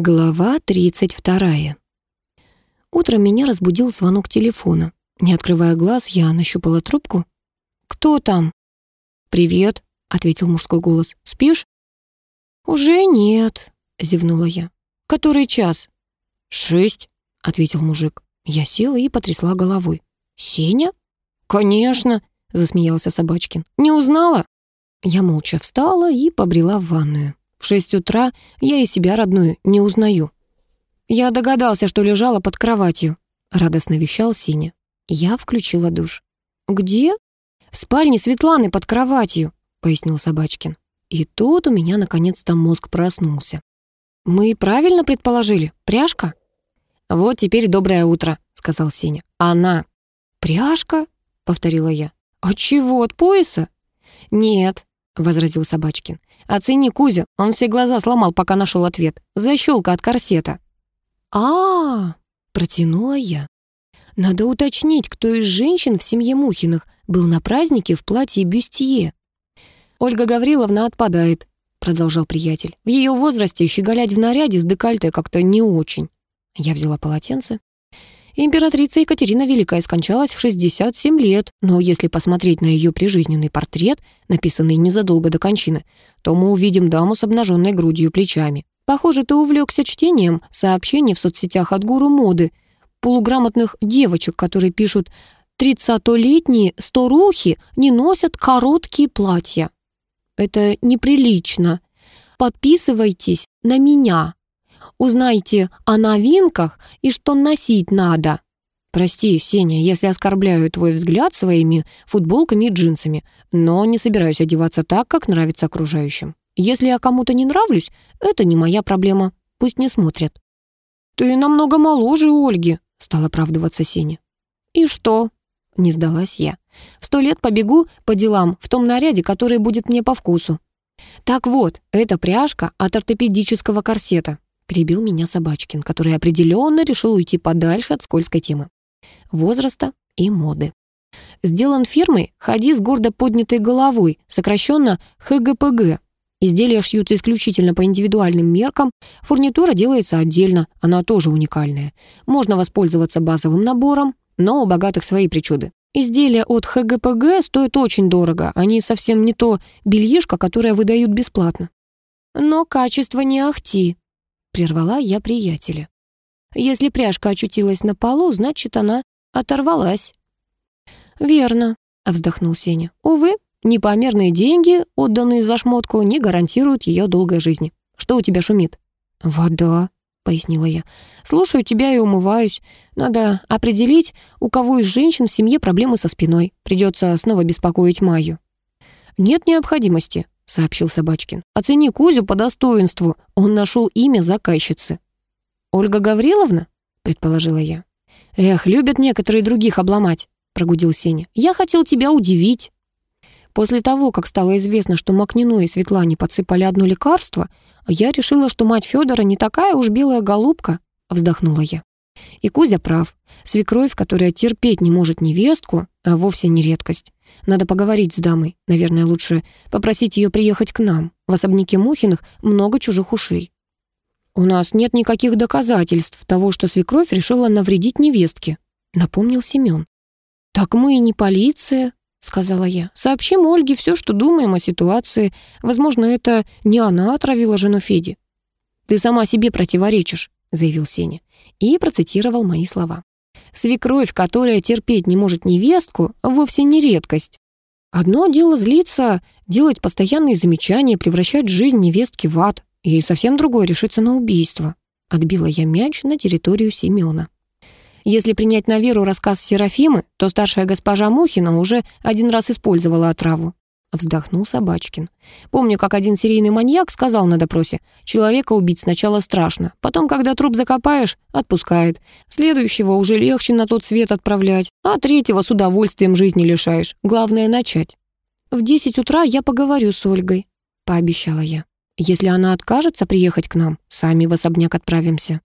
Глава 32. Утром меня разбудил звонок телефона. Не открывая глаз, я нащупала трубку. «Кто там?» «Привет», — ответил мужской голос. «Спишь?» «Уже нет», — зевнула я. «Который час?» «Шесть», — ответил мужик. Я села и потрясла головой. «Сеня?» «Конечно», — засмеялся Собачкин. «Не узнала?» Я молча встала и побрела в ванную. В шесть утра я и себя родную не узнаю. Я догадался, что лежала под кроватью. Радостно вещал Синя. Я включила душ. «Где?» «В спальне Светланы под кроватью», — пояснил Собачкин. И тут у меня наконец-то мозг проснулся. «Мы правильно предположили? Пряжка?» «Вот теперь доброе утро», — сказал Сеня. «Она». «Пряжка?» — повторила я. «От чего? От пояса?» «Нет», — возразил Собачкин. «Оцени Кузю, он все глаза сломал, пока нашел ответ. Защелка от корсета». А, -а, а протянула я. «Надо уточнить, кто из женщин в семье Мухиных был на празднике в платье бюстье». «Ольга Гавриловна отпадает», — продолжал приятель. «В ее возрасте щеголять в наряде с декольте как-то не очень». Я взяла полотенце. Императрица Екатерина Великая скончалась в 67 лет, но если посмотреть на ее прижизненный портрет, написанный незадолго до кончины, то мы увидим даму с обнаженной грудью плечами. Похоже, ты увлекся чтением сообщений в соцсетях от гуру моды, полуграмотных девочек, которые пишут «тридцатолетние сторухи не носят короткие платья». Это неприлично. Подписывайтесь на меня. Узнайте о новинках и что носить надо. Прости, Сеня, если оскорбляю твой взгляд своими футболками и джинсами, но не собираюсь одеваться так, как нравится окружающим. Если я кому-то не нравлюсь, это не моя проблема. Пусть не смотрят. Ты намного моложе Ольги, стал оправдываться Сеня. И что? Не сдалась я. В сто лет побегу по делам в том наряде, который будет мне по вкусу. Так вот, это пряжка от ортопедического корсета перебил меня Собачкин, который определенно решил уйти подальше от скользкой темы. Возраста и моды. Сделан фирмой «Ходи с гордо поднятой головой», сокращенно ХГПГ. Изделия шьются исключительно по индивидуальным меркам, фурнитура делается отдельно, она тоже уникальная. Можно воспользоваться базовым набором, но у богатых свои причуды. Изделия от ХГПГ стоят очень дорого, они совсем не то бельишко, которое выдают бесплатно. Но качество не ахти, Прервала я приятеля. Если пряжка очутилась на полу, значит, она оторвалась. «Верно», — вздохнул Сеня. «Увы, непомерные деньги, отданные за шмотку, не гарантируют ее долгой жизни. Что у тебя шумит?» «Вода», — пояснила я. «Слушаю тебя и умываюсь. Надо определить, у кого из женщин в семье проблемы со спиной. Придется снова беспокоить Майю». «Нет необходимости», — сообщил Собачкин. «Оцени Кузю по достоинству. Он нашел имя заказчицы». «Ольга Гавриловна?» — предположила я. «Эх, любят некоторые других обломать», — прогудел Сеня. «Я хотел тебя удивить». После того, как стало известно, что Макнину и Светлане подсыпали одно лекарство, я решила, что мать Федора не такая уж белая голубка, вздохнула я. И Кузя прав. Свекровь, которая терпеть не может невестку, вовсе не редкость. Надо поговорить с дамой. Наверное, лучше попросить ее приехать к нам. В особняке Мухиных много чужих ушей. «У нас нет никаких доказательств того, что свекровь решила навредить невестке», — напомнил Семен. «Так мы и не полиция», — сказала я. «Сообщим Ольге все, что думаем о ситуации. Возможно, это не она отравила жену Феди». «Ты сама себе противоречишь», — заявил Сеня. И процитировал мои слова. Свекровь, которая терпеть не может невестку, вовсе не редкость. Одно дело злиться, делать постоянные замечания, превращать жизнь невестки в ад, и совсем другое решиться на убийство. Отбила я мяч на территорию Семёна. Если принять на веру рассказ Серафимы, то старшая госпожа Мухина уже один раз использовала отраву. Вздохнул Собачкин. Помню, как один серийный маньяк сказал на допросе, человека убить сначала страшно, потом, когда труп закопаешь, отпускает. Следующего уже легче на тот свет отправлять, а третьего с удовольствием жизни лишаешь. Главное — начать. «В десять утра я поговорю с Ольгой», — пообещала я. «Если она откажется приехать к нам, сами в особняк отправимся».